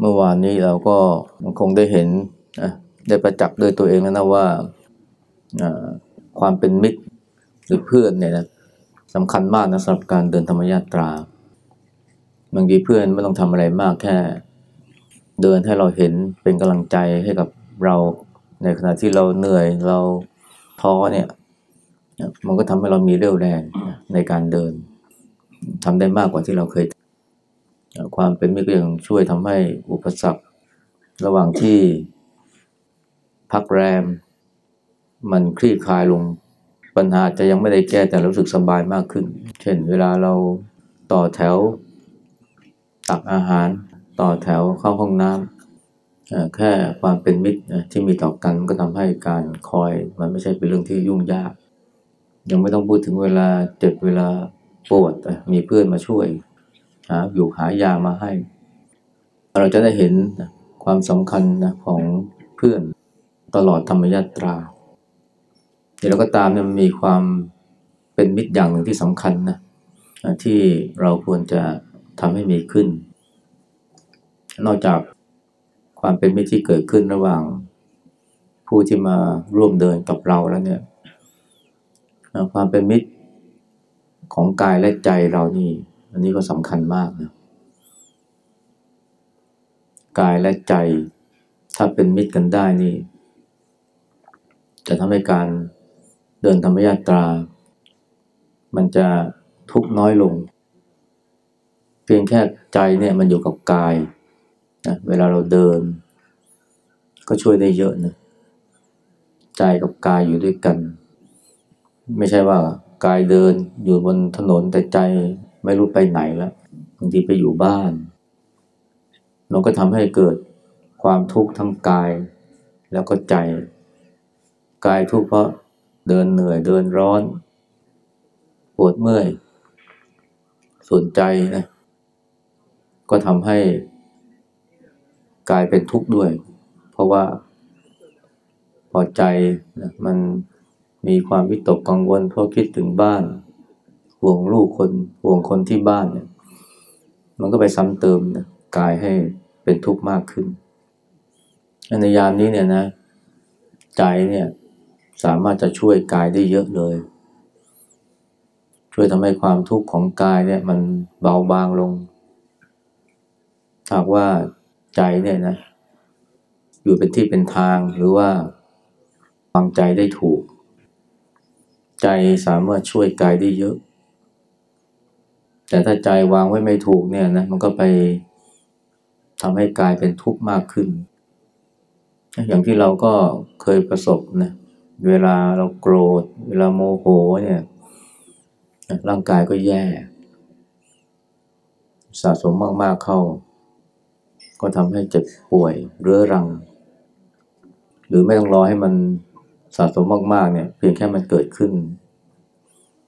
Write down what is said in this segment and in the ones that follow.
เมื่อวานนี้เราก็คงได้เห็นได้ประจักษ์ด้วยตัวเองแล้วนะว่าความเป็นมิตรหรือเพื่อนเนี่ยนะสำคัญมากนะสำหรับการเดินธรรมยาตราบางทีเพื่อนไม่ต้องทำอะไรมากแค่ เดินให้เราเห็นเป็นกำลังใจให้กับเราในขณะที่เราเหนื่อยเราท้อเนี่ยมันก็ทำให้เรามีเรี่ยวแรงในการเดินทำได้มากกว่าที่เราเคย ความเป็นมิตรก็ยังช่วยทำให้อุปสรรค ระหว่างที่พักแรม มันคลี่คลายลงปัญหาจะยังไม่ได้แก้แต่รู้สึกสบายมากขึ้น เช่นเวลาเราต่อแถว ตักอาหาร ต่อแถวเข้าห้องน้ำแค่ความเป็นมิตรที่มีต่อกันก็ทำให้การคอยมันไม่ใช่เป็นเรื่องที่ยุ่งยาก ยังไม่ต้องพูดถึงเวลาเจ็บเวลาปวดมีเพื่อนมาช่วย หาอยู่หายามาให้ เราจะได้เห็นความสำคัญนะของเพื่อนตลอดธรรมยาตราเดี๋ยวเราก็ตามเนี่ยมันมีความเป็นมิตรอย่างหนึ่งที่สำคัญนะที่เราควรจะทำให้มีขึ้น นอกจากความเป็นมิตรที่เกิดขึ้นระหว่าง ผู้ที่มาร่วมเดินกับเราแล้วเนี่ยความเป็นมิตรของกายและใจเรานี่ อันนี้ก็สำคัญมากนะกายและใจถ้าเป็นมิตรกันได้นี่ จะทำให้การเดินธรรมยาตรา มันจะทุกน้อยลง เพียงแค่ใจเนี่ยมันอยู่กับกายนะเวลาเราเดิน ก็ช่วยได้เยอะนะใจกับกายอยู่ด้วยกัน ไม่ใช่ว่ากายเดินอยู่บนถนนแต่ใจ ไม่รู้ไปไหนแล้วบางทีไปอยู่บ้าน มันก็ทำให้เกิดความทุกข์ทั้งกาย แล้วก็ใจ กายทุกข์เพราะเดินเหนื่อยเดินร้อน ปวดเมื่อย ส่วนใจนะ ก็ทำให้กายเป็นทุกข์ด้วย เพราะว่าพอใจนะมันมีความวิตกกังวลเพราะคิดถึงบ้าน ห่วงลูกคนห่วงคนที่บ้านเนี่ย มันก็ไปซ้ำเติมนะกายให้เป็นทุกข์มากขึ้นในยามนี้เนี่ยนะ ใจเนี่ยสามารถจะช่วยกายได้เยอะเลย ช่วยทำให้ความทุกข์ของกายเนี่ย มันเบาบางลง หากว่าใจเนี่ยนะ อยู่เป็นที่เป็นทางหรือว่าวางใจได้ถูก ใจสามารถช่วยกายได้เยอะ แต่ถ้าใจวางไว้ไม่ถูกเนี่ยนะมันก็ไปทำให้กายเป็นทุกข์มากขึ้น อย่างที่เราก็เคยประสบนะเวลาเราโกรธ เวลาโมโหเนี่ยร่างกายก็แย่ สะสมมากๆเข้า ก็ทำให้เจ็บป่วยเรื้อรัง หรือไม่ต้องรอให้มันสะสมมากๆเนี่ยเพียงแค่มันเกิดขึ้น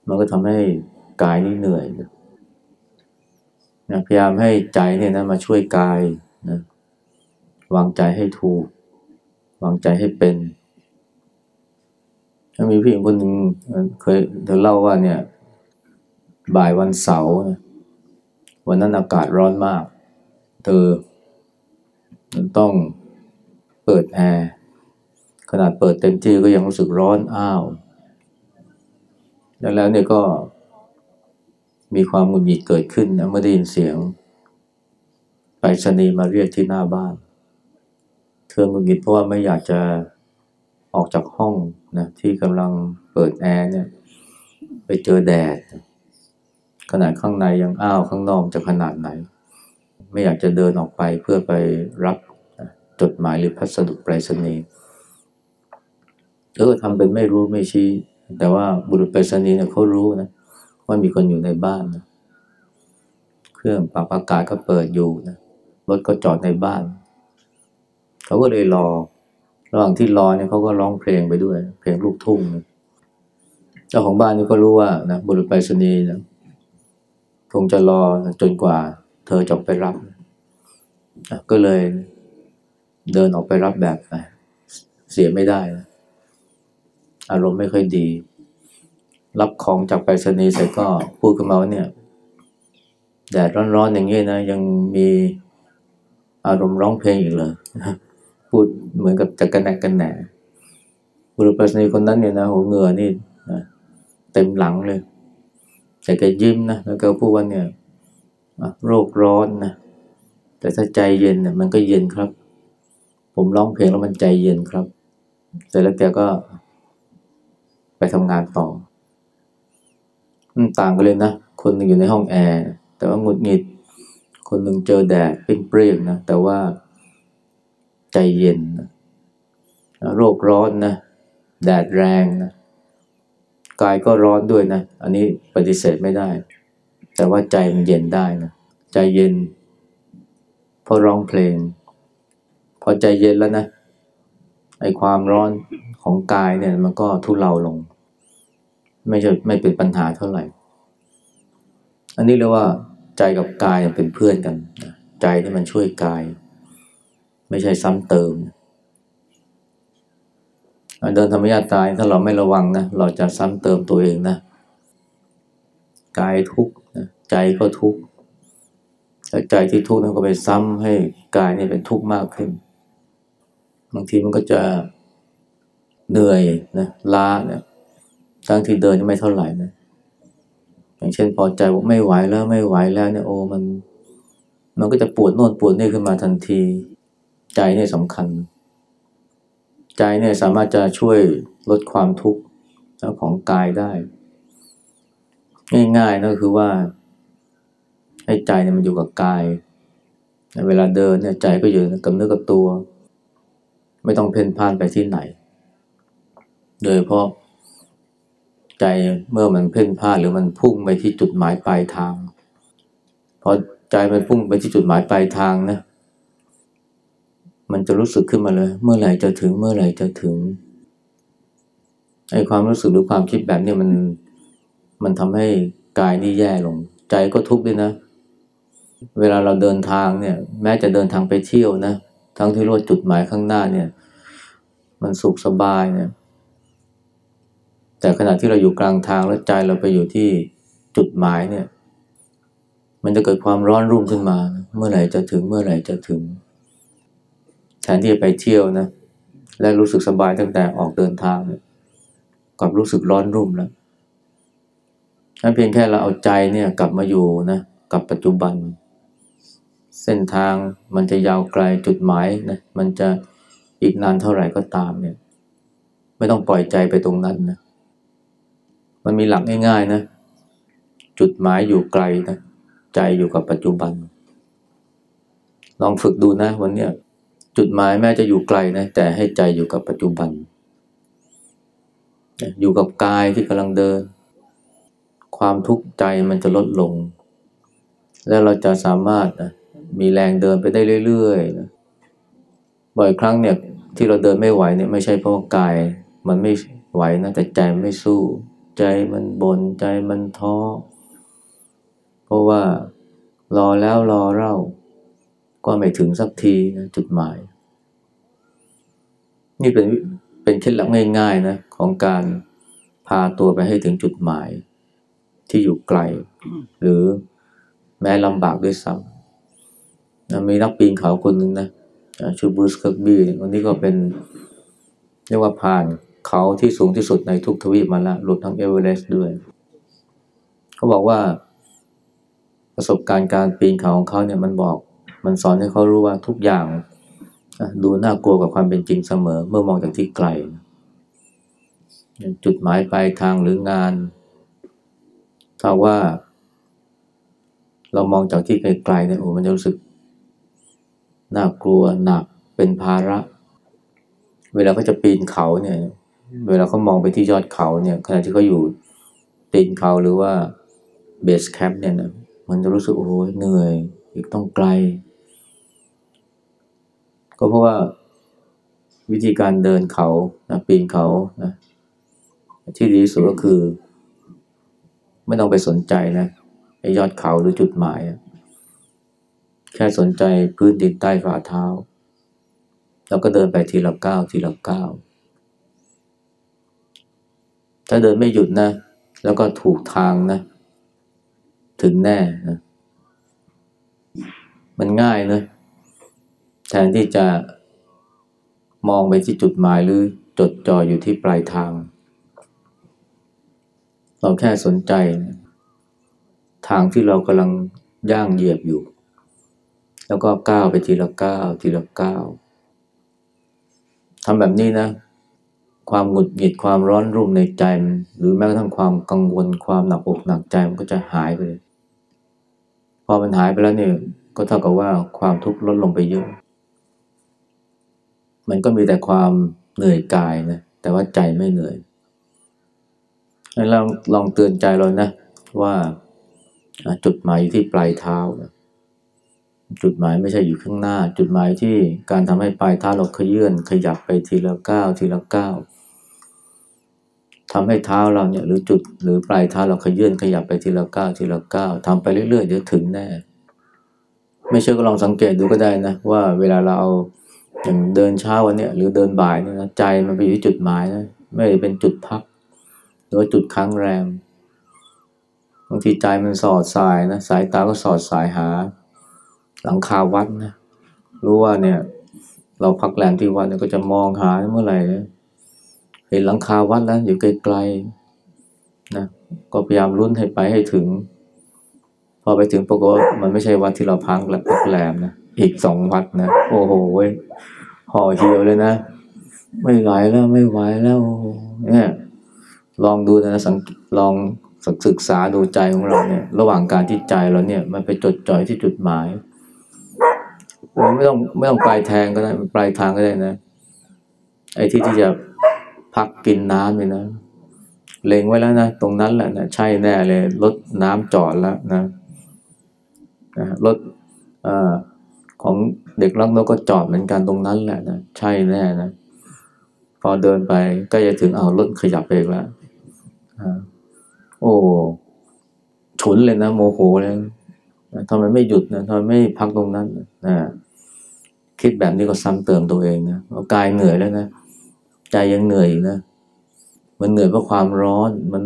มันก็ทำให้กายนี่เหนื่อยนะ พยายามให้ใจเนี่ยนะมาช่วยกายนะวางใจให้ถูก วางใจให้เป็นมีพี่หญิงคนหนึ่งเคยเธอเล่าว่าเนี่ย บ่ายวันเสาร์วันนั้นอากาศร้อนมาก เธอต้องเปิดแอร์ขนาดเปิดเต็มที่ก็ยังรู้สึกร้อนอ้าว แล้วแล้วเนี่ยก็ มีความหงุดหงิดเกิดขึ้นนะเมื่อได้ยินเสียงไปรษณีย์มาเรียกที่หน้าบ้าน เธอหงุดหงิดเพราะว่าไม่อยากจะออกจากห้องนะที่กำลังเปิดแอร์เนี่ย ไปเจอแดด ขนาดข้างในยังอ้าวข้างนอกจะขนาดไหน ไม่อยากจะเดินออกไปเพื่อไปรับจดหมายหรือพัสดุไปรษณีย์เธอก็ทำเป็นไม่รู้ไม่ชี้ แต่ว่าบุรุษไปรษณีย์เนี่ยเขารู้นะ ว่ามีคนอยู่ในบ้านนะเครื่องปรับอากาศก็เปิดอยู่นะรถก็จอดในบ้าน เขาก็เลยรอ ระหว่างที่รอเนี่ยเขาก็ร้องเพลงไปด้วย เพลงลูกทุ่งนะเจ้าของบ้านนี่ก็รู้ว่านะบุรุษไปรษณีย์นะคงจะรอจนกว่า เธอจะไปรับก็เลยเดินออกไปรับแบบเสียไม่ได้นะอารมณ์ไม่ค่อยดี รับของจากไปรษณีย์เสร็จก็พูดขึ้นมาว่าเนี่ยแดดร้อนๆอย่างนี้นะ ยังมีอารมณ์ร้องเพลงอีกเลยพูดเหมือนกับจะกันแหนกันแหนบุรุษปรษณีคนนั้นเนี่ยนะหัวเงือนี่นะเต็มหลังเลยแต่แกยิ้มนะแล้วก็พูดว่าเนี่ยโรคร้อนนะแต่ถ้าใจเย็นเนี่ยมันก็เย็นครับ ผมร้องเพลงแล้วมันใจเย็นครับ เสร็จแล้วแกก็ไปทำงานต่อ มันต่างกันเลยนะ คนหนึ่งอยู่ในห้องแอร์แต่ว่าหงุดหงิด คนหนึ่งเจอแดดเป็นเปรี้ยงนะ แต่ว่าใจเย็นนะโรคร้อนนะ แดดแรงนะกายก็ร้อนด้วยนะ อันนี้ปฏิเสธไม่ได้ แต่ว่าใจมันเย็นได้นะใจเย็นเพราะร้องเพลง พอใจเย็นแล้วนะไอ้ความร้อนของกายเนี่ยมันก็ทุเลาลง ไม่ใช่ไม่เป็นปัญหาเท่าไหร่ อันนี้เรียกว่าใจกับกายเป็นเพื่อนกัน ใจที่มันช่วยกาย ไม่ใช่ซ้ำเติมเดินธรรมญาตายถ้าเราไม่ระวังนะเราจะซ้ำเติมตัวเองนะกายทุกข์ใจก็ทุกข์ใจที่ทุกข์นั้นก็ไปซ้ำให้กายนี่เป็นทุกข์มากขึ้น บางทีมันก็จะเหนื่อยนะล้าเนี่ย ทั้งที่เดินยังไม่เท่าไหร่นะ อย่างเช่นพอใจว่าไม่ไหวแล้วไม่ไหวแล้วเนี่ยโอ้มัน มันก็จะปวดโน่นปวดนี่ขึ้นมาทันที ใจเนี่ยสำคัญ ใจเนี่ยสามารถจะช่วยลดความทุกข์ของกายได้ ง่ายๆนะคือว่า ให้ใจเนี่ยมันอยู่กับกายเวลาเดินเนี่ยใจก็อยู่กับเนื้อกับตัว ไม่ต้องเพ่นพ่านไปที่ไหน โดยเพราะ ใจเมื่อมันเพ่นพ่านหรือมันพุ่งไปที่จุดหมายปลายทาง พอใจมันพุ่งไปที่จุดหมายปลายทางนะ มันจะรู้สึกขึ้นมาเลย เมื่อไหร่จะถึงเมื่อไหร่จะถึงไอ้ความรู้สึกหรือความคิดแบบนี้มันมันทำให้กายนี่แย่ลง ใจก็ทุกข์ด้วยนะ เวลาเราเดินทางเนี่ย แม้จะเดินทางไปเที่ยวนะ ทั้งที่รู้จุดหมายข้างหน้าเนี่ย มันสุขสบายเนี่ย แต่ขณะที่เราอยู่กลางทางแล้วใจเราไปอยู่ที่จุดหมายเนี่ย มันจะเกิดความร้อนรุ่มขึ้นมา เมื่อไหร่จะถึงเมื่อไหร่จะถึง แทนที่จะไปเที่ยวนะ และรู้สึกสบายตั้งแต่ออกเดินทางเนี่ยกับรู้สึกร้อนรุ่มแล้วนั่นเพียงแค่เราเอาใจเนี่ยกลับมาอยู่นะกับปัจจุบัน เส้นทางมันจะยาวไกลจุดหมายนะมันจะอีกนานเท่าไหร่ก็ตามเนี่ย ไม่ต้องปล่อยใจไปตรงนั้นนะ มันมีหลักง่ายๆนะ จุดหมายอยู่ไกลนะ ใจอยู่กับปัจจุบัน ลองฝึกดูนะวันเนี้ยจุดหมายแม้จะอยู่ไกลนะ แต่ให้ใจอยู่กับปัจจุบัน อยู่กับกายที่กำลังเดิน ความทุกข์ใจมันจะลดลง แล้วเราจะสามารถนะมีแรงเดินไปได้เรื่อยๆนะบ่อยครั้งเนี่ยที่เราเดินไม่ไหวเนี่ยไม่ใช่เพราะกาย มันไม่ไหวนะแต่ใจไม่สู้ ใจมันบน่นใจมันท้อ เพราะว่ารอแล้วรอเล่าก็ไม่ถึงสักทีนะจุดหมาย นี่เป็นเป็นเคล็ดลับง่ายๆนะของการพาตัวไปให้ถึงจุดหมาย ที่อยู่ไกล หรือแม้ลำบากด้วยซ้ำมีนักปีนเขาคนหนึ่งนะชื่อ Bruce Kirkby วันนี้ก็เป็นเรียกว่าผ่าน เขาที่สูงที่สุดในทุกทวีปมาแล้วรวมทั้งเอเวอเรสต์ด้วย เขาบอกว่าประสบการณ์การปีนเขาของเขาเนี่ยมันบอกมันสอนให้เขารู้ว่าทุกอย่างดูน่ากลัวกว่าความเป็นจริงเสมอ เมื่อมองจากที่ไกล จุดหมายปลายทางหรืองานถ้าว่า เรามองจากที่ไกลๆเนี่ยโอ้มันจะรู้สึกน่ากลัวหนักเป็นภาระ เวลาเขาจะปีนเขาเนี่ย เวลาเขามองไปที่ยอดเขาเนี่ยขณะที่เขาอยู่ตีนเขาหรือว่าเบสแคมป์เนี่ยนะมันจะรู้สึกโอ้โหเหนื่อย อีกต้องไกล ก็เพราะว่าวิธีการเดินเขานะปีนเขานะที่ดีที่สุดก็คือ ไม่ต้องไปสนใจนะไอ้ยอดเขาหรือจุดหมาย แค่สนใจพื้นดินใต้ฝ่าเท้า แล้วก็เดินไปทีละก้าวทีละก้าว ถ้าเดินไม่หยุดนะ แล้วก็ถูกทางนะ ถึงแน่นะมันง่ายเลยแทนที่จะมองไปที่จุดหมายหรือจดจ่ออยู่ที่ปลายทาง เราแค่สนใจ ทางที่เรากำลังย่างเหยียบอยู่ แล้วก็ก้าวไปทีละก้าวทีละก้าวทำแบบนี้นะ ความหงุดหงิดความร้อนรุ่มในใจ หรือแม้กระทั่งความกังวลความหนักอกหนักใจมันก็จะหายไปเลย พอมันหายไปแล้วเนี่ยก็เท่ากับว่าความทุกข์ลดลงไปเยอะ มันก็มีแต่ความเหนื่อยกายนะแต่ว่าใจไม่เหนื่อยให้เราลองเตือนใจเรานะว่าจุดหมายอยู่ที่ปลายเท้านะจุดหมายไม่ใช่อยู่ข้างหน้า จุดหมายที่การทำให้ปลายเท้าเราขยื่นขยับไปทีละก้าวทีละก้าว ทำให้เท้าเราเนี่ยหรือจุดหรือปลายเท้าเราขยื่นขยับไปทีละก้าวทีละก้าวทำไปเรื่อยๆเดี๋ยวถึงแน่ ไม่เชื่อก็ลองสังเกตดูก็ได้นะว่าเวลาเราอย่างเดินเช้าวันเนี้ยหรือเดินบ่ายเนี่ยนะใจมันไปอยู่ที่จุดหมายนะไม่เป็นจุดพัก หรือจุดค้างแรมบางทีใจมันสอดสายนะสายตาก็สอดสายหา หลังคาวัดนะรู้ว่าเนี่ย เราพักแรมที่วัดเนี่ยก็จะมองหาเมื่อไหร่ เห็นหลังคาวัดแล้วอยู่ไกลๆนะก็พยายามลุ้นให้ไปให้ถึง พอไปถึงปรากฏมันไม่ใช่วัดที่เราพักและพักแรมนะอีกสองวัดนะโอ้โหเว้ยห่อเหี่ยวเลยนะ ไม่ไหวแล้วไม่ไหวแล้วเนี่ยลองดูนะสังลองศึกษาดูใจของเราเนี่ย ระหว่างการที่ใจเราเนี่ย มันไปจดจ่อยที่จุดหมายไม่ต้องไม่ต้องปลายแทงก็ได้ปลายทางก็ได้นะ ไอ้ที่ที่จะ พักกินน้ำเนี่ยนะเล็งไว้แล้วนะ ตรงนั้นแหละนะใช่แน่เลยรถน้ำจอดแล้วนะนะรถอของเด็กรักนกก็จอดเหมือนกันตรงนั้นแหละนะใช่แน่นะพอเดินไปก็จะถึงเอารถขยับไปแล้วโอ้ฉุนเลยนะ โมโหเลยทำไมไม่หยุดนะทำไมไม่พักตรงนั้นนะคิดแบบนี้ก็ซ้ำเติมตัวเองนะกายเหนื่อยแล้วนะ ใจยังเหนื่อยอยู่นะ มันเหนื่อยเพราะความร้อน มัน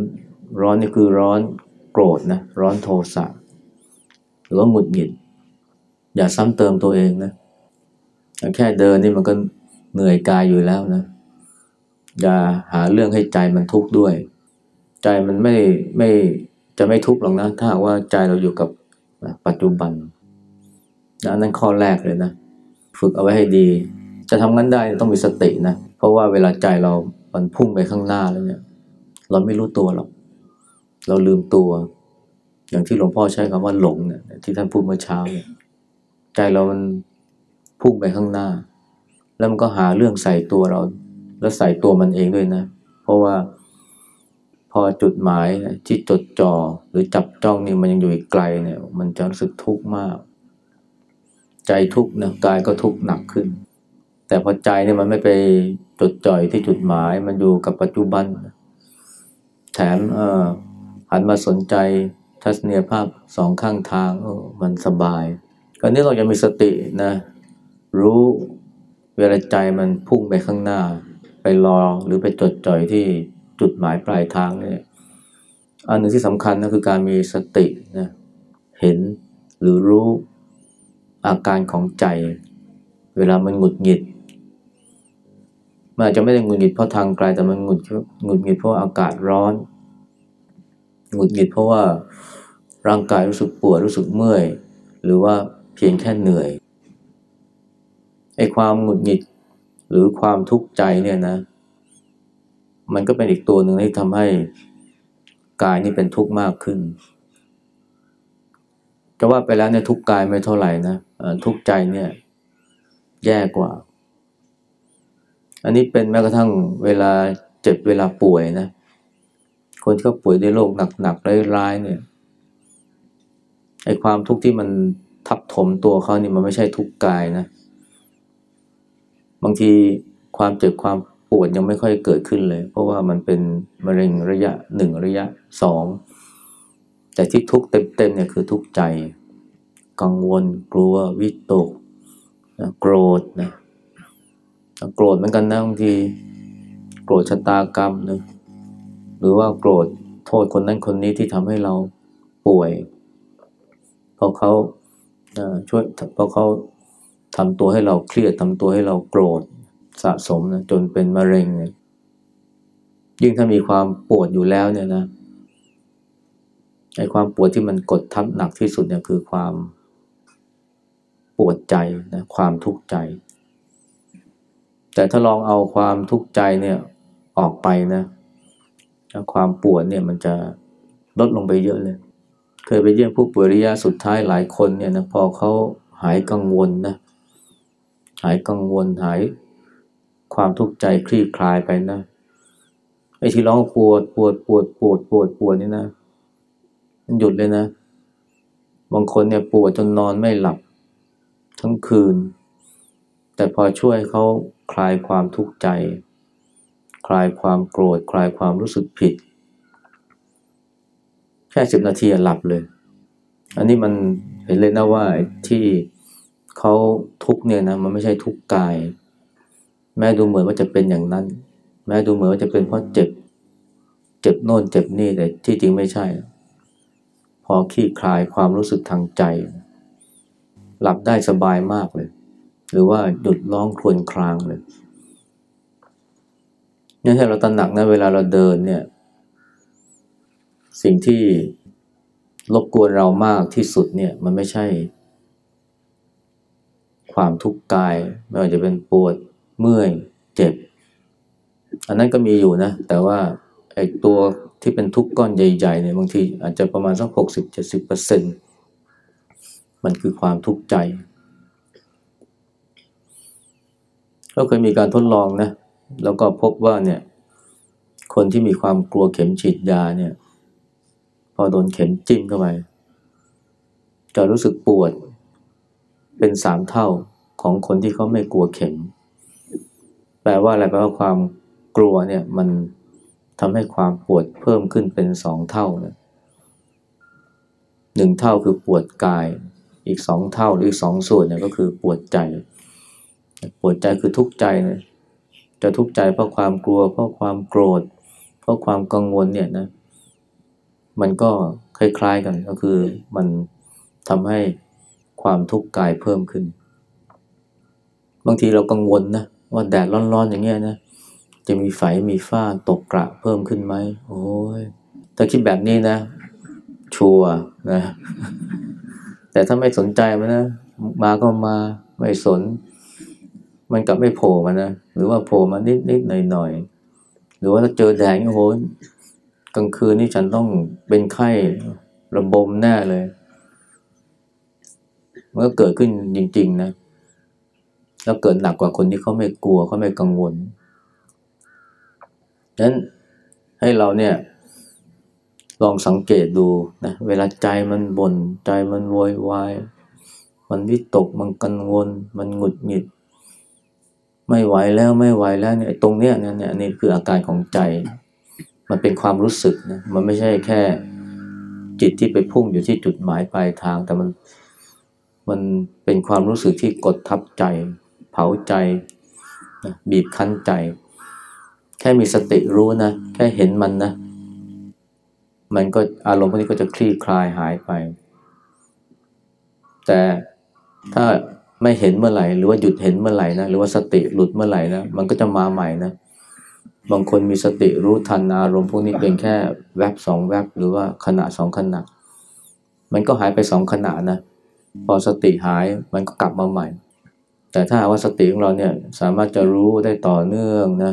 ร้อนนี่คือร้อนโกรธนะ ร้อนโทสะ หรือว่าหงุดหงิด อย่าซ้ำเติมตัวเองนะ แค่เดินนี่มันก็เหนื่อยกายอยู่แล้วนะ อย่าหาเรื่องให้ใจมันทุกข์ด้วย ใจมันไม่ไม่จะไม่ทุกข์หรอกนะ ถ้าว่าใจเราอยู่กับปัจจุบันนะนั่นข้อแรกเลยนะ ฝึกเอาไว้ให้ดี จะทำงั้นได้ต้องมีสตินะ เพราะว่าเวลาใจเรา มันพุ่งไปข้างหน้าแล้วเนี่ย เราไม่รู้ตัวหรอก เราลืมตัว อย่างที่หลวงพ่อใช้คำว่าหลงเนี่ย ที่ท่านพูดเมื่อเช้าเนี่ยใจเรามันพุ่งไปข้างหน้า แล้วมันก็หาเรื่องใส่ตัวเรา แล้วใส่ตัวมันเองด้วยนะ เพราะว่าพอจุดหมายที่จดจ่อหรือจับจ้องนี่มันยังอยู่อีกไกลเนี่ย มันจะรู้สึกทุกข์มาก ใจทุกข์นะกายก็ทุกข์หนักขึ้น แต่พอใจเนี่ยมันไม่ไปจดจ่อยที่จุดหมาย มันอยู่กับปัจจุบัน แถมหันมาสนใจทัศนียภาพสองข้างทางมันสบายการนี้เราจะมีสตินะ รู้เวลาใจมันพุ่งไปข้างหน้า ไปรอหรือไปจดจ่อยที่จุดหมายปลายทางเนี่ยอันหนึ่งที่สำคัญนะคือการมีสตินะเห็นหรือรู้อาการของใจ เวลามันหงุดหงิด มันอาจจะไม่ได้หงุดหงิดเพราะทางไกลแต่มันหงุดหงุดหงิดเพราะอากาศร้อนหงุดหงิดเพราะว่าร่างกายรู้สึกปวดรู้สึกเมื่อย หรือว่าเพียงแค่เหนื่อยไอ้ความหงุดหงิดหรือความทุกข์ใจเนี่ยนะ มันก็เป็นอีกตัวหนึ่งที่ทำให้กายนี่เป็นทุกข์มากขึ้นจะว่าไปแล้วเนี่ยทุกข์กายไม่เท่าไหร่นะทุกข์ใจเนี่ย แย่กว่า อันนี้เป็นแม้กระทั่งเวลาเจ็บเวลาป่วยนะ คนที่เขาป่วยด้วยโรคหนักๆร้ายๆเนี่ยไอ้ความทุกข์ที่มันทับถมตัวเขานี่มันไม่ใช่ทุกข์กายนะ บางทีความเจ็บความปวดยังไม่ค่อยเกิดขึ้นเลย เพราะว่ามันเป็นมะเร็งระยะหนึ่งระยะสองแต่ที่ทุกข์เต็มๆเนี่ยคือทุกข์ใจ กังวลกลัววิตกนะโกรธนะ โกรธเหมือนกันนะบางที โกรธชะตากรรมนะหรือว่าโกรธโทษคนนั้นคนนี้ที่ทำให้เราป่วยเพราะเขาช่วยเพราะเขาทำตัวให้เราเครียดทำตัวให้เราโกรธสะสมนะจนเป็นมะเร็งเนี่ยยิ่งถ้ามีความปวดอยู่แล้วเนี่ยนะไอ้ความปวดที่มันกดทับหนักที่สุดเนี่ยคือความปวดใจนะความทุกข์ใจ แต่ถ้าลองเอาความทุกข์ใจเนี่ยออกไปนะความปวดเนี่ยมันจะลดลงไปเยอะเลย เคยไปเยี่ยมผู้ป่วยระยะสุดท้ายหลายคนเนี่ยนะพอเขาหายกังวลนะหายกังวลหายความทุกข์ใจคลี่คลายไปนะไอ้ที่ร้องปวดปวดปวดปวดปวดปวดนี่นะมันหยุดเลยนะ บางคนเนี่ยปวดจนนอนไม่หลับทั้งคืน แต่พอช่วยเขา คลายความทุกข์ใจ คลายความโกรธ คลายความรู้สึกผิด แค่สิบนาทีหลับเลย อันนี้มันเห็นเลยนะว่าที่เขาทุกเนี่ยนะมันไม่ใช่ทุกกาย แม้ดูเหมือนว่าจะเป็นอย่างนั้น แม้ดูเหมือนว่าจะเป็นเพราะเจ็บ เจ็บโน่นเจ็บนี่แต่ที่จริงไม่ใช่ พอคลี่คลายความรู้สึกทางใจ หลับได้สบายมากเลย หรือว่าหยุดร้องครวญครางเลยนี่ให้เราตระหนักนะเวลาเราเดินเนี่ย สิ่งที่รบกวนเรามากที่สุดเนี่ย มันไม่ใช่ ความทุกข์กาย ไม่ว่าจะเป็นปวดเมื่อยเจ็บ อันนั้นก็มีอยู่นะ แต่ว่าไอ้ตัวที่เป็นทุกข์ก้อนใหญ่ๆเนี่ยบางทีอาจจะประมาณสักหกสิบเจ็ดสิบเปอร์เซ็นมันคือความทุกข์ใจ ก็เคยมีการทดลองนะ แล้วก็พบว่าเนี่ย คนที่มีความกลัวเข็มฉีดยาเนี่ย พอโดนเข็มจิ้มเข้าไปจะรู้สึกปวด เป็นสามเท่าของคนที่เขาไม่กลัวเข็ม แปลว่าอะไรแปลว่าความกลัวเนี่ยมันทำให้ความปวดเพิ่มขึ้นเป็นสองเท่านะหนึ่งเท่าคือปวดกาย อีกสองเท่าหรือสองส่วนเนี่ยก็คือปวดใจ ปวดใจคือทุกข์ใจนะจะทุกข์ใจเพราะความกลัว เพราะความโกรธ เพราะความกังวลเนี่ยนะ มันก็คล้ายๆกันก็คือมันทำให้ความทุกข์กายเพิ่มขึ้น บางทีเรากังวลนะว่าแดดร้อนๆ อย่างเงี้ยนะ จะมีไฝมีฝ้าตกกระเพิ่มขึ้นไหมโอ้ยถ้าคิดแบบนี้นะ ชัวนะ แต่ถ้าไม่สนใจมันนะ มาก็มาไม่สน มันกลับไม่โผล่มานะ หรือว่าโผล่มานิดนิดหน่อยหน่อยหรือว่าถ้าเจอแดดโอ้โหกลางคืนนี่ฉันต้องเป็นไข้ระบมแน่เลย มันก็เกิดขึ้นจริง ๆ นะ แล้วเกิดหนักกว่าคนที่เขาไม่กลัวเขาไม่กังวลฉะนั้นให้เราเนี่ยลองสังเกตดูนะเวลาใจมันบน่นใจมันโวยวาย มันวิตกมันกังวล มันหงุดหงิด ไม่ไหวแล้วไม่ไหวแล้วเนี่ยตรงเนี้ยเนี่ยนี่คืออาการของใจ มันเป็นความรู้สึกนะมันไม่ใช่แค่จิตที่ไปพุ่งอยู่ที่จุดหมายปลายทาง แต่มันมันเป็นความรู้สึกที่กดทับใจ เผาใจนะบีบคั้นใจ แค่มีสติรู้นะ แค่เห็นมันนะ มันก็อารมณ์พวกนี้ก็จะคลี่คลายหายไป แต่ถ้า ไม่เห็นเมื่อไหร่หรือว่าหยุดเห็นเมื่อไหร่นะหรือว่าสติหลุดเมื่อไหร่นะมันก็จะมาใหม่นะบางคนมีสติรู้ทันอารมณ์พวกนี้เพียงแค่แวบสองแวบหรือว่าขณะสองขณะ มันก็หายไปสองขณะนะพอสติหายมันก็กลับมาใหม่ แต่ถ้าว่าสติของเราเนี่ยสามารถจะรู้ได้ต่อเนื่องนะ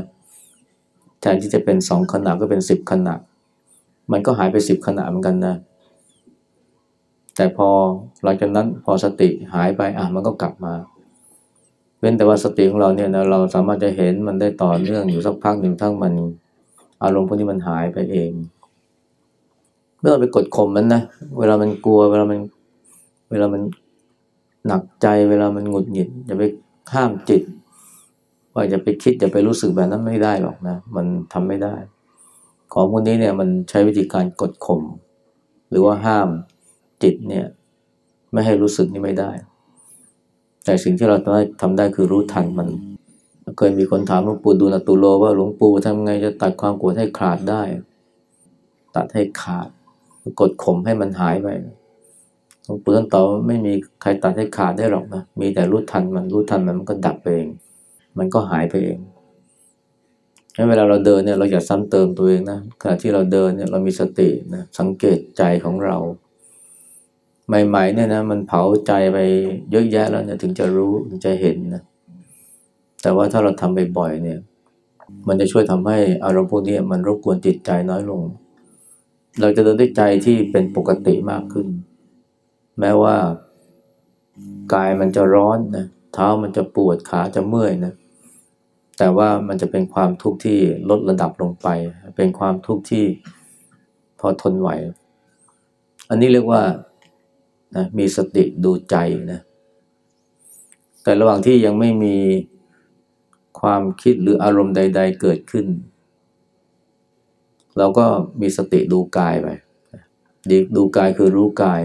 แทนที่จะเป็นสองขณะก็เป็นสิบขณะ มันก็หายไปสิบขณะเหมือนกันนะ แต่พอหลังจากนั้นพอสติหายไปอะมันก็กลับมาเว้นแต่ว่าสติของเราเนี่ยนะเราสามารถจะเห็นมันได้ต่อเนื่องอยู่สักพักหนึ่งทั้งมันอารมณ์พวกนี้มันหายไปเองเมื่อเราไปกดข่มมันนะเวลามันกลัว เวลามัน เวลามันหนักใจ เวลามันหงุดหงิดอย่าไปห้ามจิต ว่าจะไปคิดจะไปรู้สึกแบบนั้นไม่ได้หรอกนะมันทำไม่ได้ ของพวกนี้เนี่ยมันใช้วิธีการกดข่มหรือว่าห้าม จิตเนี่ย ไม่ให้รู้สึกนี่ไม่ได้ แต่สิ่งที่เราต้องทำได้คือรู้ทันมัน เคยมีคนถามหลวงปู่ดูลตุโลว่าหลวงปู่ทำไงจะตัดความโกรธให้ขาดได้ ตัดให้ขาดกดข่มให้มันหายไปหลวงปู่ท่านตอบไม่มีใครตัดให้ขาดได้หรอกนะ มีแต่รู้ทันมันรู้ทันมันมันก็ดับไปเอง มันก็หายไปเองงั้นเวลาเราเดินเนี่ยเราอย่าซ้ำเติมตัวเองนะขณะที่เราเดินเนี่ยเรามีสตินะสังเกตใจของเรา ใหม่ๆเนี่ยนะมันเผาใจไปเยอะแยะแล้วเนี่ยถึงจะรู้ถึงจะเห็นนะแต่ว่าถ้าเราทำบ่อยๆเนี่ย มันจะช่วยทำให้อารมณ์พวกนี้มันรบกวนจิตใจน้อยลง เราจะเดินด้วยใจที่เป็นปกติมากขึ้น แม้ว่ากายมันจะร้อนนะเท้ามันจะปวดขาจะเมื่อยนะแต่ว่ามันจะเป็นความทุกข์ที่ลดระดับลงไป เป็นความทุกข์ที่พอทนไหว อันนี้เรียกว่า นะมีสติดูใจนะ แต่ระหว่างที่ยังไม่มีความคิดหรืออารมณ์ใด ๆ เกิดขึ้น เราก็มีสติดูกายไปดีดูกายคือรู้กาย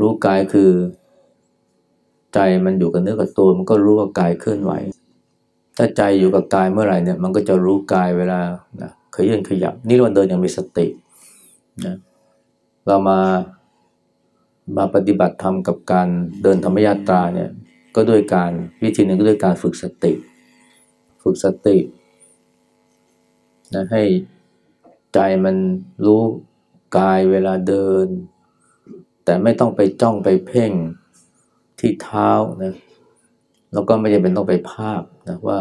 รู้กายคือ ใจมันอยู่กับเนื้อกับตัว มันก็รู้ว่ากายเคลื่อนไหว ถ้าใจอยู่กับกายเมื่อไหร่เนี่ย มันก็จะรู้กายเวลานะขยื่นขยับ นี่เราเดินอย่างมีสตินะเรามา มาปฏิบัติธรรมกับการเดินธรรมยาตราเนี่ยก็ด้วยการวิธีหนึ่งก็ด้วยการฝึกสติ ฝึกสตินะให้ใจมันรู้กายเวลาเดิน แต่ไม่ต้องไปจ้องไปเพ่งที่เท้านะแล้วก็ไม่จำเป็นต้องไปภาพนะว่า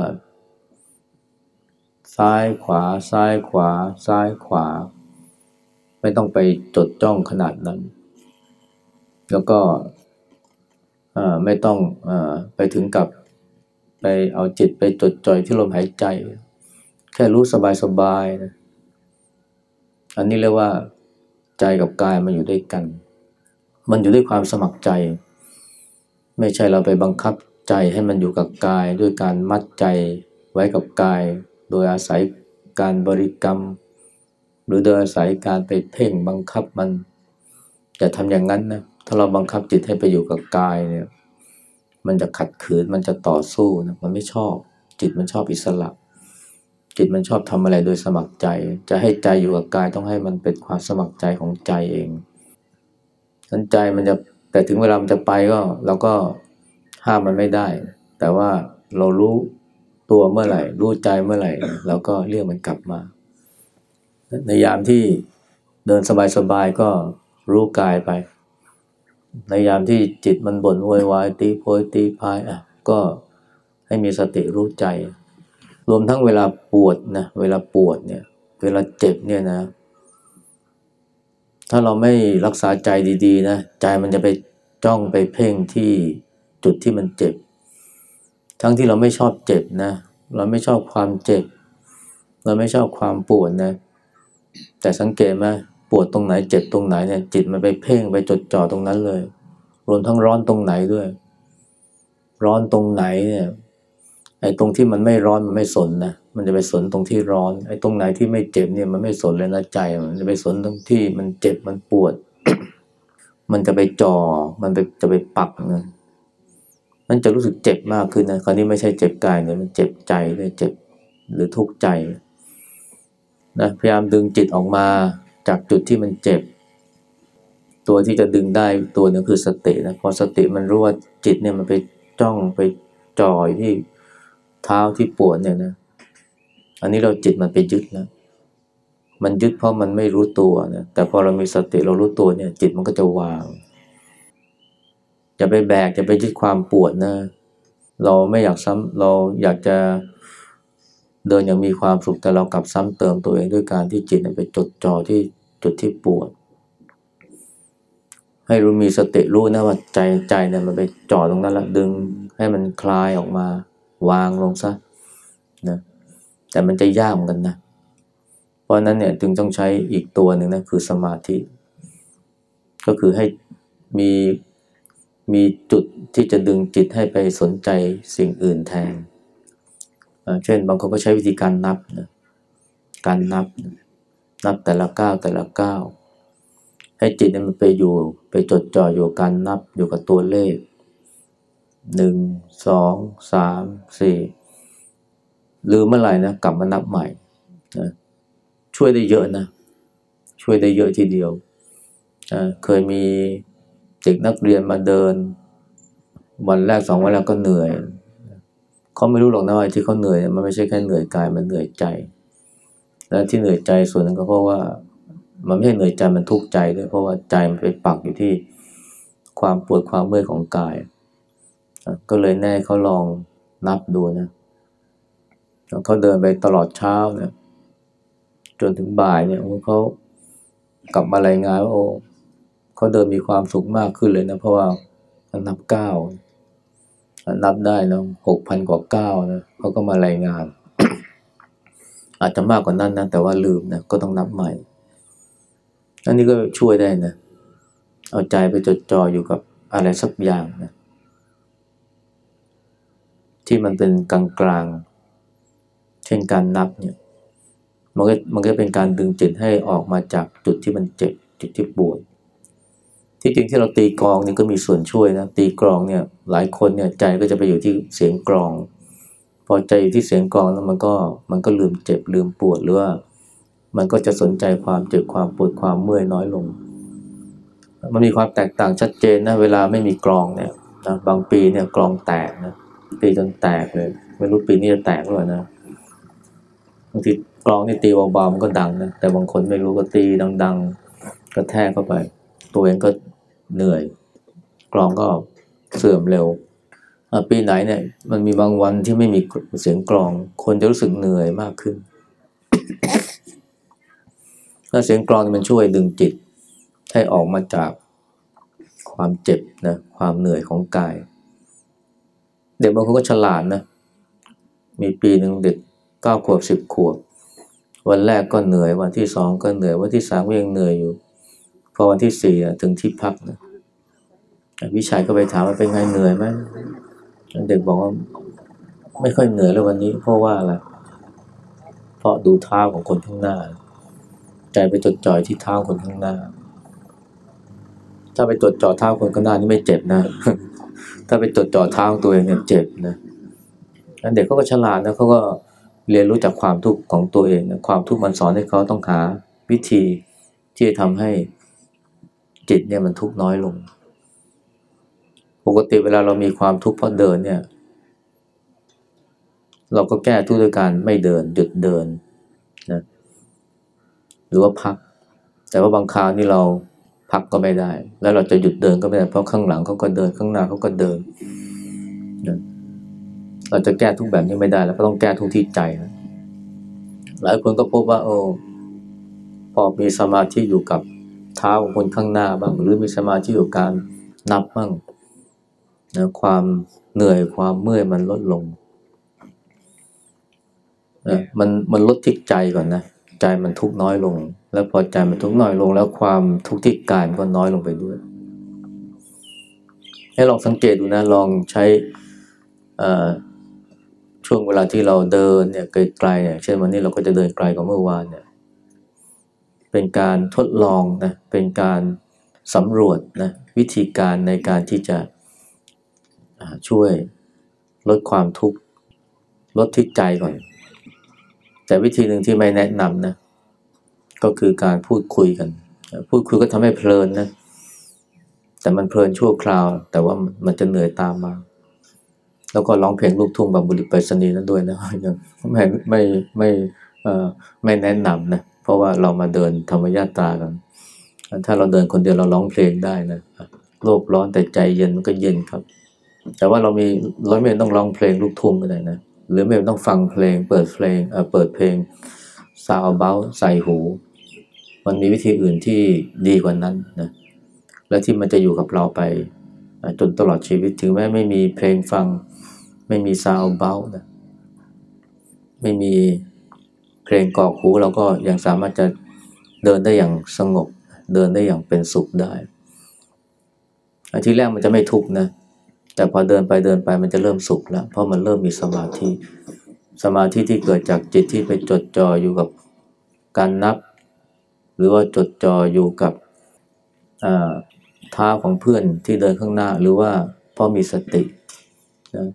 ซ้ายขวา ซ้ายขวา ซ้ายขวา ไม่ต้องไปจดจ้องขนาดนั้น แล้วก็ไม่ต้องอไปถึงกับไปเอาจิตไปจดจ่อยที่ลมหายใจ แค่รู้สบายๆนะอันนี้เรียกว่าใจกับกายมันอยู่ด้วยกัน มันอยู่ด้วยความสมัครใจ ไม่ใช่เราไปบังคับใจให้มันอยู่กับกาย ด้วยการมัดใจไว้กับกาย โดยอาศัยการบริกรรม หรือโดยอาศัยการไปเพ่งบังคับมันอย่าทำอย่างนั้นนะ ถ้าเราบังคับจิตให้ไปอยู่กับกายเนี่ย มันจะขัดขืนมันจะต่อสู้นะมันไม่ชอบ จิตมันชอบอิสระ จิตมันชอบทำอะไรโดยสมัครใจ จะให้ใจอยู่กับกายต้องให้มันเป็นความสมัครใจของใจเองนั้นใจมันจะแต่ถึงเวลามันจะไปก็เราก็ห้ามมันไม่ได้ แต่ว่าเรารู้ตัวเมื่อไหร่ รู้ใจเมื่อไหร่ เราก็เรียกมันกลับมา ในยามที่เดินสบายๆก็รู้กายไป ในยามที่จิตมันบ่นโวยวายตีโพยตีพายอะก็ให้มีสติรู้ใจ รวมทั้งเวลาปวดนะเวลาปวดเนี่ย เวลาเจ็บเนี่ยนะ ถ้าเราไม่รักษาใจดีๆนะใจมันจะไปจ้องไปเพ่งที่จุดที่มันเจ็บ ทั้งที่เราไม่ชอบเจ็บนะ เราไม่ชอบความเจ็บ เราไม่ชอบความปวดนะ แต่สังเกตไหม ปวดตรงไหนเจ็บตรงไหนเนี่ยจิตมันไปเพ่งไปจดจ่อตรงนั้นเลย รวมทั้งร้อนตรงไหนด้วย ร้อนตรงไหนเนี่ยไอ้ตรงที่มันไม่ร้อนมันไม่สนนะมันจะไปสนตรงที่ร้อนไอ้ตรงไหนที่ไม่เจ็บเนี่ยมันไม่สนเลยนะใจมันจะไปสนตรงที่มันเจ็บมันปวด มันจะไปจ่อมันไปจะไปปักนะมันจะรู้สึกเจ็บมากขึ้นนะคราวนี้ไม่ใช่เจ็บกายเนี่ยมันเจ็บใจเลยเจ็บหรือทุกข์ใจนะพยายามดึงจิตออกมา จากจุดที่มันเจ็บ ตัวที่จะดึงได้ตัวนึงคือสตินะพอสติมันรู้ว่าจิตเนี่ยมันไปจ้องไปจ่อยที่เท้าที่ปวดเนี่ยนะอันนี้เราจิตมันไปยึดนะมันยึดเพราะมันไม่รู้ตัวนะแต่พอเรามีสติเรารู้ตัวเนี่ย จิตมันก็จะวางจะไปแบกจะไปยึดความปวดนะ เราไม่อยากซ้ำเราอยากจะ เดินย่างมีความสุขแต่เรากลับซ้ำเติมตัวเองด้วยการที่จิตไปจดจ่อที่จุดที่ปวด ให้รู้มีสติรู้นะว่าใจใจเนี่ยมันไปจ่อตรงนั้นแล้วดึงให้มันคลายออกมาวางลงซะนะแต่มันจะยากเหมือนกันนะ เพราะนั้นเนี่ยจึงต้องใช้อีกตัวหนึ่งนะคือสมาธิ ก็คือให้มีมีจุดที่จะดึงจิตให้ไปสนใจสิ่งอื่นแทน เช่นบางคนก็ใช้วิธีการนับนะการนับนับแต่ละก้าวแต่ละก้าวให้จิตมันไปอยู่ไปจดจ่ออยู่การนับอยู่กับตัวเลขหนึ่งสองสามสี่ลืมเมื่อไหร่นะกลับมานับใหม่นะช่วยได้เยอะนะ ช่วยได้เยอะทีเดียวเคยมีเด็กนักเรียนมาเดิน วันแรกสองวันแรกก็เหนื่อย เขาไม่รู้หรอกนะว่าที่เขาเหนื่อยมันไม่ใช่แค่เหนื่อยกายมันเหนื่อยใจ และที่เหนื่อยใจส่วนนึงก็เพราะว่า มันไม่ใช่เหนื่อยใจมันทุกข์ใจด้วยเพราะว่าใจมันไปปักอยู่ที่ความปวดความเมื่อยของกาย ก็เลยแน่เขาลองนับดูนะเขาเดินไปตลอดเช้าเนี่ยจนถึงบ่ายเนี่ยเขากลับมารายงานว่าโอ้เขาเดินมีความสุขมากขึ้นเลยนะ เพราะว่านับเก้า นับได้นะหกพันกว่าเก้านะเขาก็มารายงาน อาจจะมากกว่านั้นนะแต่ว่าลืมนะก็ต้องนับใหม่อันนี้ก็ช่วยได้นะ เอาใจไปจดจ่ออยู่กับอะไรสักอย่างนะที่มันเป็นกลางกลางเช่นการนับเนี่ยมันก็มันก็เป็นการดึงจิตให้ออกมาจากจุดที่มันเจ็บจุดที่ปวด ที่จริงที่เราตีกลองนี่ก็มีส่วนช่วยนะตีกลองเนี่ยหลายคนเนี่ยใจก็จะไปอยู่ที่เสียงกลอง พอใจอยู่ที่เสียงกลองแล้วมันก็มันก็ลืมเจ็บลืมปวดหรือว่ามันก็จะสนใจความเจ็บความปวดความเมื่อยน้อยลง มันมีความแตกต่างชัดเจนนะเวลาไม่มีกลองเนี่ยนะบางปีเนี่ยกลองแตกนะตีจนแตกเลยไม่รู้ปีนี้จะแตกหรือเปล่านะบางทีกลองนี่ตีเบาๆมันก็ดังนะแต่บางคนไม่รู้ก็ตีดัง ๆกระแทกเข้าไป ตัวเองก็ เหนื่อย กลองก็เสื่อมเร็วปีไหนเนี่ยมันมีบางวันที่ไม่มีเสียงกลอง คนจะรู้สึกเหนื่อยมากขึ้นถ้าเสียงกลองมันช่วยดึงจิต ให้ออกมาจากความเจ็บนะความเหนื่อยของกาย เด็กบางคนก็ฉลาดนะ มีปีหนึ่งเด็กเก้าขวบสิบขวบ วันแรกก็เหนื่อยวันที่สองก็เหนื่อยวันที่สามก็ยังเหนื่อยอยู่ พอวันที่สี่ถึงที่พักนะวิชัยก็ไปถามว่าเป็นไงเหนื่อยไหมเด็กบอกว่า ไม่ค่อยเหนื่อยเลยวันนี้ เพราะว่าอะไรเพราะดูเท้าของคนข้างหน้า ใจไปจดจ่อยที่เท้าคนข้างหน้า ถ้าไปจดจ่อเท้าคนข้างหน้านี่ไม่เจ็บนะ ถ้าไปจดจ่อเท้าตัวเองเนี่ยเจ็บนะเด็กเขาก็ฉลาดนะเขาก็เรียนรู้จากความทุกข์ของตัวเองนะความทุกข์มันสอนให้เขาต้องหาวิธีที่จะทำให้ จิตเนี่ยมันทุกข์น้อยลง ปกติเวลาเรามีความทุกข์เพราะเดินเนี่ย เราก็แก้ทุกข์ด้วยการไม่เดินหยุดเดินนะหรือว่าพัก แต่ว่าบางคราวนี่เราพักก็ไม่ได้ แล้วเราจะหยุดเดินก็ไม่ได้เพราะข้างหลังเขาก็เดินข้างหน้าเขาก็เดินนะเราจะแก้ทุกแบบนี้ไม่ได้ แล้วก็ต้องแก้ทุกที่ใจนะหลายคนก็พบว่าโอ้พอมีสมาธิอยู่กับ เท้าของคนข้างหน้าบ้าง หรือมีสมาธิอยู่การนับบ้างนะความเหนื่อยความเมื่อยมันลดลงนะมันมันลดที่ใจก่อนนะ ใจมันทุกน้อยลง แล้วพอใจมันทุกน้อยลง แล้วความทุกข์ที่กายมันก็น้อยลงไปด้วย ให้ลองสังเกตดูนะ ลองใช้ช่วงเวลาที่เราเดินเนี่ยไกลๆเนี่ยเช่นวันนี้เราก็จะเดินไกลกว่าเมื่อวานเนี่ย เป็นการทดลองนะ เป็นการสำรวจนะวิธีการในการที่จะช่วยลดความทุกข์ลดที่ใจก่อน แต่วิธีหนึ่งที่ไม่แนะนำนะ ก็คือการพูดคุยกัน พูดคุยก็ทำให้เพลินนะ แต่มันเพลินชั่วคราว แต่ว่ามันจะเหนื่อยตามมา แล้วก็ร้องเพลงลูกทุ่งแบบบุรุษไปรษณีนั้นด้วยนะยังไม่ไม่ไม่ไม่แนะนำนะเราะว่าเรามาเดินธรรมญาตากัน ถ้าเราเดินคนเดียวเราร้องเพลงได้นะโลกร้อนแต่ใจเย็นมันก็เย็นครับ แต่ว่าเรามีร้อยไม่ต้องร้องเพลงลูกทุ่งก็ได้นะหรือไม่ต้องฟังเพลง เปิดเพลงเอ่อเปิดเพลงซาวเบลใส่หู มันมีวิธีอื่นที่ดีกว่านั้นนะและที่มันจะอยู่กับเราไปจนตลอดชีวิตถึงแม้ไม่มีเพลงฟัง ไม่มีซาวเบลนะไม่มี เพลงกอกหูเราก็ยังสามารถจะเดินได้อย่างสงบ เดินได้อย่างเป็นสุขได้อันที่แรกมันจะไม่ทุกข์นะ แต่พอเดินไปเดินไปมันจะเริ่มสุขแล้ว เพราะมันเริ่มมีสมาธิ สมาธิที่เกิดจากจิตที่ไปจดจ่ออยู่กับการนับ หรือว่าจดจ่ออยู่กับเท้าของเพื่อนที่เดินข้างหน้า หรือว่าเพราะมีสตินะ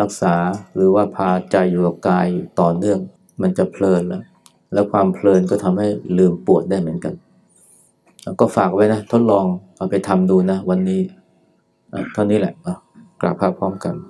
รักษาหรือว่าพาใจอยู่กับกายต่อเนื่อง มันจะเพลินแล้ว แล้วความเพลินก็ทำให้ลืมปวดได้เหมือนกัน ก็ฝากไว้นะ ทดลองเอาไปทำดูนะ วันนี้เท่านี้แหละอะกราบพระพร้อมกัน